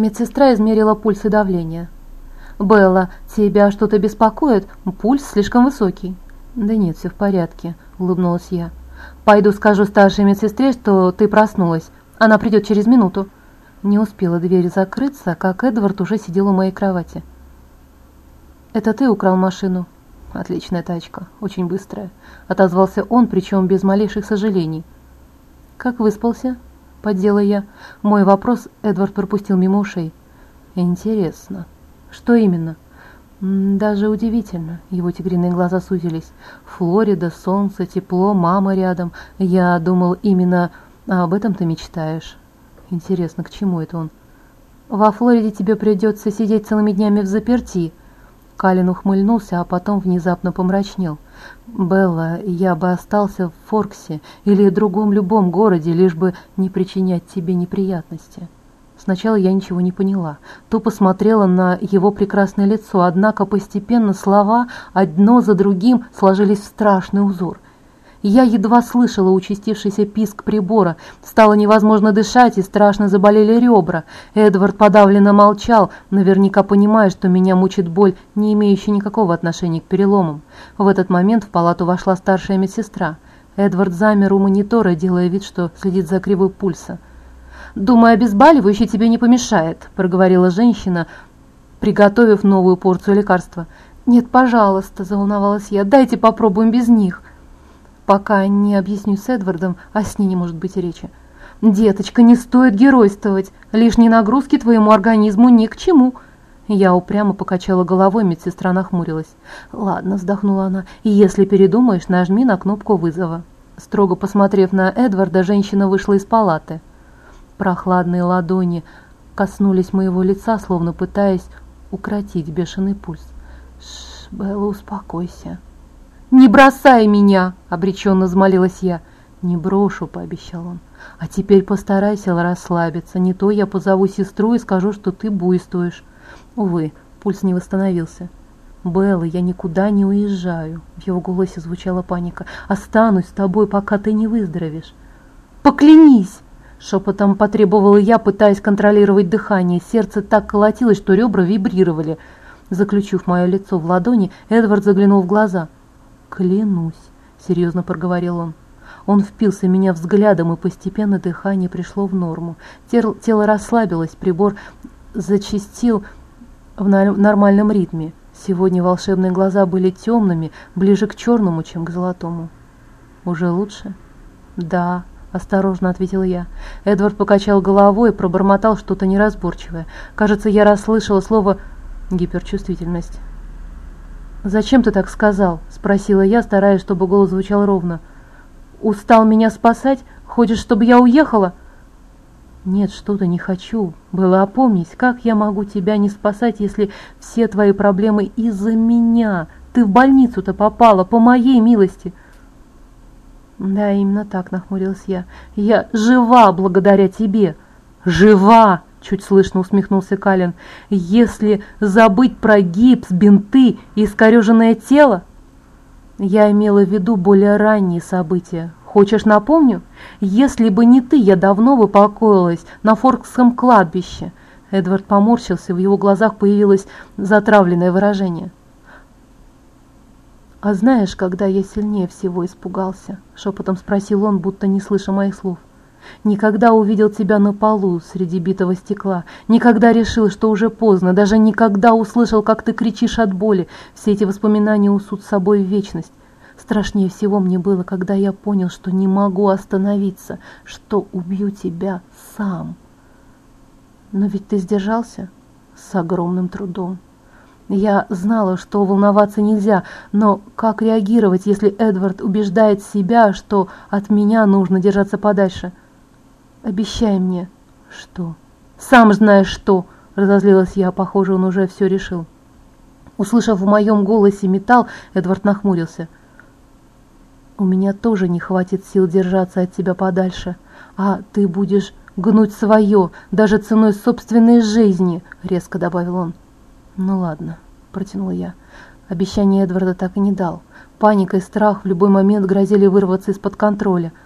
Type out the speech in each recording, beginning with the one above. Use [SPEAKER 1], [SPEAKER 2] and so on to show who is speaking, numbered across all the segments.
[SPEAKER 1] Медсестра измерила пульс и давление. «Белла, тебя что-то беспокоит? Пульс слишком высокий». «Да нет, все в порядке», — улыбнулась я. «Пойду скажу старшей медсестре, что ты проснулась. Она придет через минуту». Не успела дверь закрыться, как Эдвард уже сидел у моей кровати. «Это ты украл машину?» «Отличная тачка, очень быстрая», — отозвался он, причем без малейших сожалений. «Как выспался?» — поддела я. Мой вопрос Эдвард пропустил мимо ушей. «Интересно. Что именно?» «Даже удивительно». Его тигриные глаза сузились. «Флорида, солнце, тепло, мама рядом. Я думал, именно об этом ты мечтаешь». «Интересно, к чему это он?» «Во Флориде тебе придется сидеть целыми днями в заперти», Калин ухмыльнулся, а потом внезапно помрачнел. «Белла, я бы остался в Форксе или другом любом городе, лишь бы не причинять тебе неприятности». Сначала я ничего не поняла, то посмотрела на его прекрасное лицо, однако постепенно слова одно за другим сложились в страшный узор – я едва слышала участившийся писк прибора. Стало невозможно дышать и страшно заболели ребра. Эдвард подавленно молчал, наверняка понимая, что меня мучит боль, не имеющая никакого отношения к переломам. В этот момент в палату вошла старшая медсестра. Эдвард замер у монитора, делая вид, что следит за кривой пульса. «Думаю, обезболивающее тебе не помешает», – проговорила женщина, приготовив новую порцию лекарства. «Нет, пожалуйста», – заволновалась я, – «дайте попробуем без них» пока не объясню с Эдвардом, о сне не может быть речи. «Деточка, не стоит геройствовать. Лишние нагрузки твоему организму ни к чему». Я упрямо покачала головой, медсестра нахмурилась. «Ладно», — вздохнула она, — «если передумаешь, нажми на кнопку вызова». Строго посмотрев на Эдварда, женщина вышла из палаты. Прохладные ладони коснулись моего лица, словно пытаясь укротить бешеный пульс. «Шш, Белла, успокойся». «Не бросай меня!» – обреченно взмолилась я. «Не брошу», – пообещал он. «А теперь постарайся расслабиться. Не то я позову сестру и скажу, что ты буйствуешь». Увы, пульс не восстановился. «Белла, я никуда не уезжаю», – в его голосе звучала паника. «Останусь с тобой, пока ты не выздоровеешь». «Поклянись!» – шепотом потребовала я, пытаясь контролировать дыхание. Сердце так колотилось, что ребра вибрировали. Заключив мое лицо в ладони, Эдвард заглянул в глаза – «Клянусь», — серьезно проговорил он. Он впился в меня взглядом, и постепенно дыхание пришло в норму. Тело расслабилось, прибор зачастил в нормальном ритме. Сегодня волшебные глаза были темными, ближе к черному, чем к золотому. «Уже лучше?» «Да», — осторожно ответил я. Эдвард покачал головой и пробормотал что-то неразборчивое. Кажется, я расслышала слово «гиперчувствительность». «Зачем ты так сказал?» – спросила я, стараясь, чтобы голос звучал ровно. «Устал меня спасать? Хочешь, чтобы я уехала?» «Нет, что-то не хочу. Было опомнись, как я могу тебя не спасать, если все твои проблемы из-за меня? Ты в больницу-то попала, по моей милости!» «Да, именно так», — нахмурилась я. «Я жива благодаря тебе!» «Жива!» Чуть слышно усмехнулся Калин. «Если забыть про гипс, бинты и искореженное тело...» Я имела в виду более ранние события. Хочешь, напомню? Если бы не ты, я давно бы покоилась на Форкском кладбище. Эдвард поморщился, в его глазах появилось затравленное выражение. «А знаешь, когда я сильнее всего испугался?» — шепотом спросил он, будто не слыша моих слов. Никогда увидел тебя на полу среди битого стекла, никогда решил, что уже поздно, даже никогда услышал, как ты кричишь от боли. Все эти воспоминания усут с собой в вечность. Страшнее всего мне было, когда я понял, что не могу остановиться, что убью тебя сам. Но ведь ты сдержался с огромным трудом. Я знала, что волноваться нельзя, но как реагировать, если Эдвард убеждает себя, что от меня нужно держаться подальше? Обещай мне. Что? Сам знаешь что, разозлилась я, похоже, он уже все решил. Услышав в моем голосе металл, Эдвард нахмурился. «У меня тоже не хватит сил держаться от тебя подальше, а ты будешь гнуть свое, даже ценой собственной жизни», — резко добавил он. «Ну ладно», — протянула я. Обещание Эдварда так и не дал. Паника и страх в любой момент грозили вырваться из-под контроля —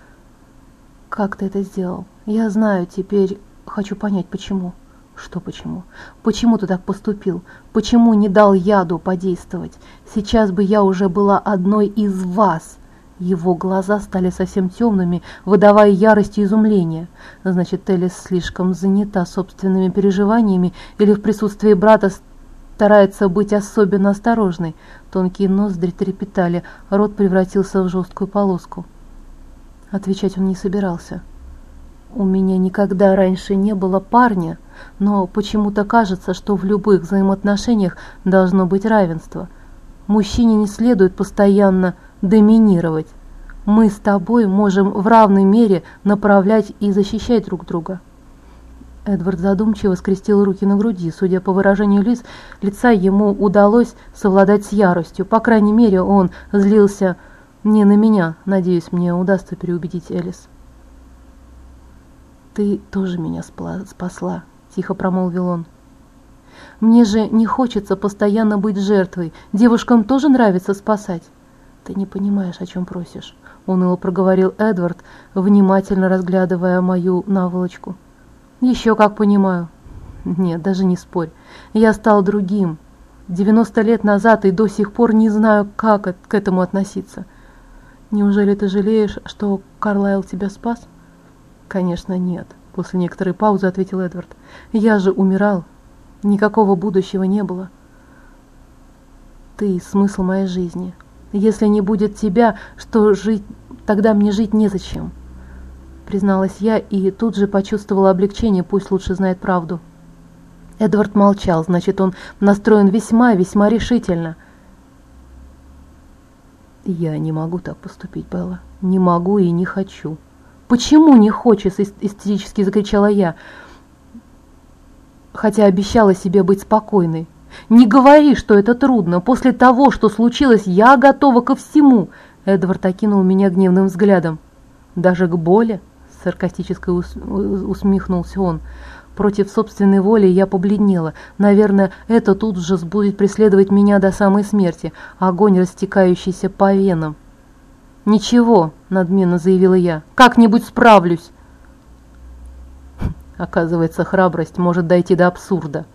[SPEAKER 1] «Как ты это сделал? Я знаю, теперь хочу понять, почему». Что почему? Почему ты так поступил? Почему не дал яду подействовать? Сейчас бы я уже была одной из вас. Его глаза стали совсем темными, выдавая ярость и изумление. Значит, Элис слишком занята собственными переживаниями или в присутствии брата старается быть особенно осторожной. Тонкие ноздри трепетали, рот превратился в жесткую полоску. Отвечать он не собирался. У меня никогда раньше не было парня, но почему-то кажется, что в любых взаимоотношениях должно быть равенство. Мужчине не следует постоянно доминировать. Мы с тобой можем в равной мере направлять и защищать друг друга. Эдвард задумчиво скрестил руки на груди. Судя по выражению лиц, лица ему удалось совладать с яростью. По крайней мере, он злился не на меня. Надеюсь, мне удастся переубедить Элис. «Ты тоже меня спасла», — тихо промолвил он. «Мне же не хочется постоянно быть жертвой. Девушкам тоже нравится спасать». «Ты не понимаешь, о чем просишь», — уныло проговорил Эдвард, внимательно разглядывая мою наволочку. «Еще как понимаю». «Нет, даже не спорь. Я стал другим. 90 лет назад и до сих пор не знаю, как к этому относиться. Неужели ты жалеешь, что Карлайл тебя спас?» «Конечно, нет», — после некоторой паузы ответил Эдвард. «Я же умирал. Никакого будущего не было. Ты — смысл моей жизни. Если не будет тебя, что жить, тогда мне жить незачем», — призналась я и тут же почувствовала облегчение, пусть лучше знает правду. Эдвард молчал, значит, он настроен весьма-весьма решительно. «Я не могу так поступить, Белла. Не могу и не хочу», «Почему не хочешь?» – истерически закричала я, хотя обещала себе быть спокойной. «Не говори, что это трудно. После того, что случилось, я готова ко всему!» Эдвард окинул меня гневным взглядом. «Даже к боли?» – саркастически усмехнулся он. Против собственной воли я побледнела. Наверное, это тут же будет преследовать меня до самой смерти. Огонь, растекающийся по венам. «Ничего», — надменно заявила я, — «как-нибудь справлюсь». Оказывается, храбрость может дойти до абсурда.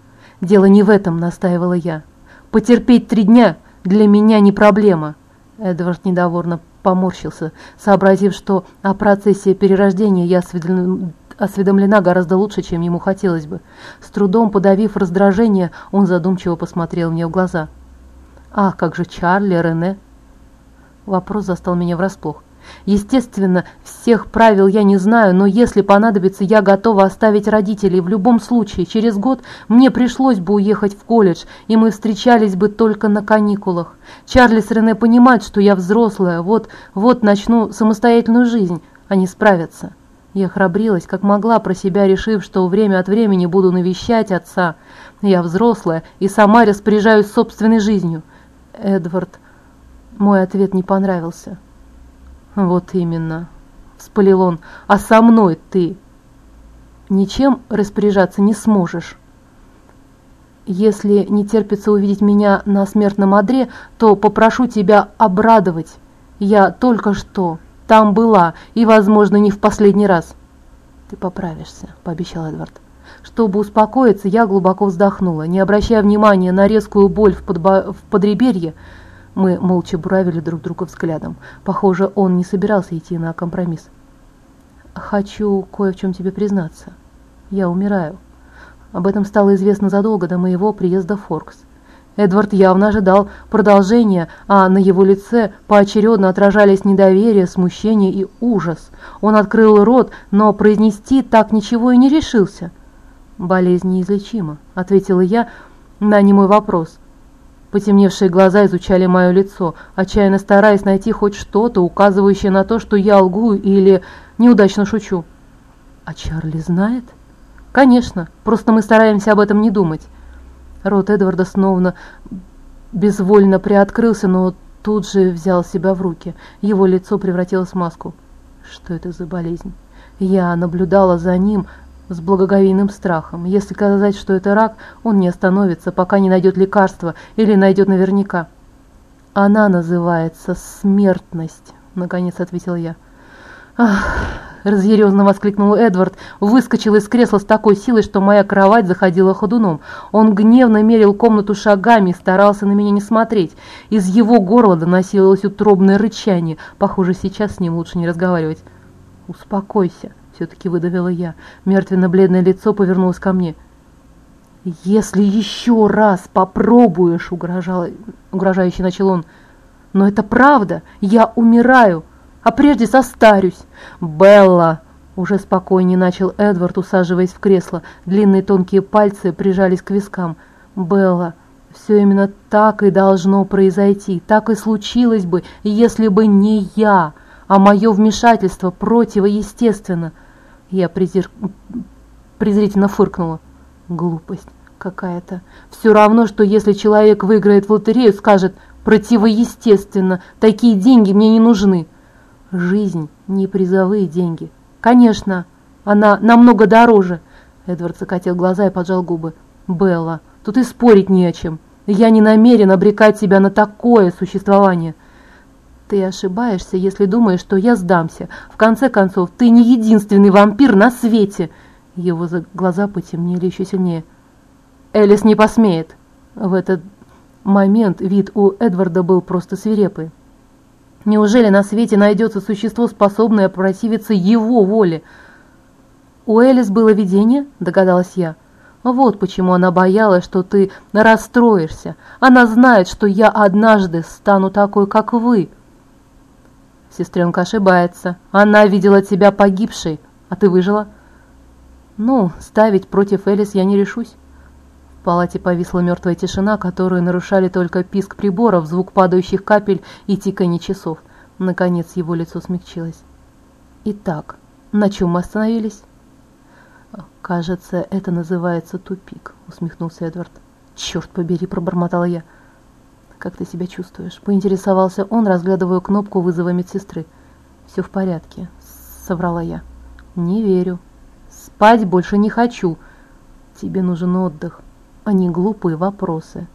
[SPEAKER 1] Дело не в этом, настаивала я. Потерпеть три дня для меня не проблема. Эдвард недовольно поморщился, сообразив, что о процессе перерождения я осведомлена гораздо лучше, чем ему хотелось бы. С трудом подавив раздражение, он задумчиво посмотрел мне в глаза. «Ах, как же Чарли, Рене!» Вопрос застал меня врасплох. Естественно, всех правил я не знаю, но если понадобится, я готова оставить родителей. В любом случае, через год мне пришлось бы уехать в колледж, и мы встречались бы только на каникулах. Чарли с Рене понимают, что я взрослая, вот, вот начну самостоятельную жизнь, они справятся. Я храбрилась, как могла, про себя решив, что время от времени буду навещать отца. Я взрослая и сама распоряжаюсь собственной жизнью. Эдвард мой ответ не понравился. «Вот именно», — вспылил он, — «а со мной ты ничем распоряжаться не сможешь. Если не терпится увидеть меня на смертном одре, то попрошу тебя обрадовать. Я только что там была, и, возможно, не в последний раз». «Ты поправишься», — пообещал Эдвард. Чтобы успокоиться, я глубоко вздохнула, не обращая внимания на резкую боль в, подбо... в подреберье, мы молча буравили друг друга взглядом. Похоже, он не собирался идти на компромисс. «Хочу кое в чем тебе признаться. Я умираю». Об этом стало известно задолго до моего приезда в Форкс. Эдвард явно ожидал продолжения, а на его лице поочередно отражались недоверие, смущение и ужас. Он открыл рот, но произнести так ничего и не решился. «Болезнь неизлечима», — ответила я на немой вопрос. Потемневшие глаза изучали мое лицо, отчаянно стараясь найти хоть что-то, указывающее на то, что я лгу или неудачно шучу. «А Чарли знает?» «Конечно, просто мы стараемся об этом не думать». Рот Эдварда снова безвольно приоткрылся, но тут же взял себя в руки. Его лицо превратилось в маску. Что это за болезнь? Я наблюдала за ним, с благоговейным страхом. Если сказать, что это рак, он не остановится, пока не найдет лекарства или найдет наверняка. «Она называется смертность», — наконец ответил я. «Ах, — разъяренно воскликнул Эдвард, выскочил из кресла с такой силой, что моя кровать заходила ходуном. Он гневно мерил комнату шагами и старался на меня не смотреть. Из его горла доносилось утробное рычание. Похоже, сейчас с ним лучше не разговаривать. «Успокойся», — все-таки выдавила я. Мертвенно-бледное лицо повернулось ко мне. «Если еще раз попробуешь», — угрожал, угрожающе начал он, — «но это правда, я умираю» а прежде состарюсь. Белла!» Уже спокойнее начал Эдвард, усаживаясь в кресло. Длинные тонкие пальцы прижались к вискам. «Белла, все именно так и должно произойти. Так и случилось бы, если бы не я, а мое вмешательство противоестественно». Я презир... презрительно фыркнула. Глупость какая-то. Все равно, что если человек выиграет в лотерею, скажет «противоестественно, такие деньги мне не нужны». Жизнь не призовые деньги. Конечно, она намного дороже. Эдвард закатил глаза и поджал губы. Белла, тут и спорить не о чем. Я не намерен обрекать себя на такое существование. Ты ошибаешься, если думаешь, что я сдамся. В конце концов, ты не единственный вампир на свете. Его глаза потемнели еще сильнее. Элис не посмеет. В этот момент вид у Эдварда был просто свирепый. Неужели на свете найдется существо, способное противиться его воле? У Элис было видение, догадалась я. Вот почему она боялась, что ты расстроишься. Она знает, что я однажды стану такой, как вы. Сестренка ошибается. Она видела тебя погибшей, а ты выжила. Ну, ставить против Элис я не решусь. В палате повисла мертвая тишина, которую нарушали только писк приборов, звук падающих капель и тиканье часов. Наконец его лицо смягчилось. «Итак, на чем мы остановились?» «Кажется, это называется тупик», — усмехнулся Эдвард. «Черт побери», — пробормотала я. «Как ты себя чувствуешь?» — поинтересовался он, разглядывая кнопку вызова медсестры. «Все в порядке», — соврала я. «Не верю. Спать больше не хочу. Тебе нужен отдых» а не глупые вопросы.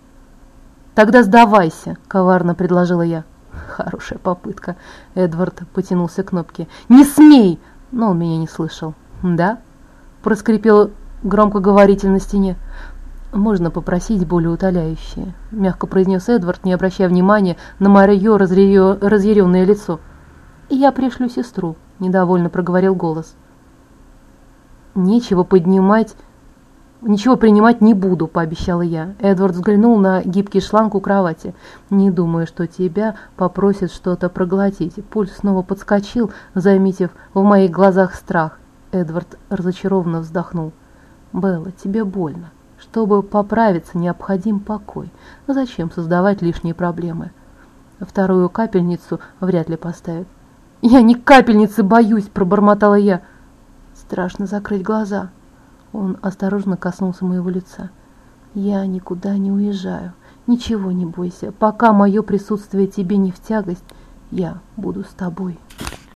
[SPEAKER 1] «Тогда сдавайся», — коварно предложила я. «Хорошая попытка», — Эдвард потянулся к кнопке. «Не смей!» Но он меня не слышал. «Да?» — проскрипел громкоговоритель на стене. «Можно попросить более утоляющее», — мягко произнес Эдвард, не обращая внимания на мое разъяренное лицо. «Я пришлю сестру», — недовольно проговорил голос. «Нечего поднимать «Ничего принимать не буду», – пообещала я. Эдвард взглянул на гибкий шланг у кровати. «Не думаю, что тебя попросят что-то проглотить». Пульс снова подскочил, заметив в моих глазах страх. Эдвард разочарованно вздохнул. «Белла, тебе больно. Чтобы поправиться, необходим покой. Зачем создавать лишние проблемы?» Вторую капельницу вряд ли поставят. «Я ни капельницы боюсь!» – пробормотала я. «Страшно закрыть глаза». Он осторожно коснулся моего лица. «Я никуда не уезжаю. Ничего не бойся. Пока мое присутствие тебе не в тягость, я буду с тобой».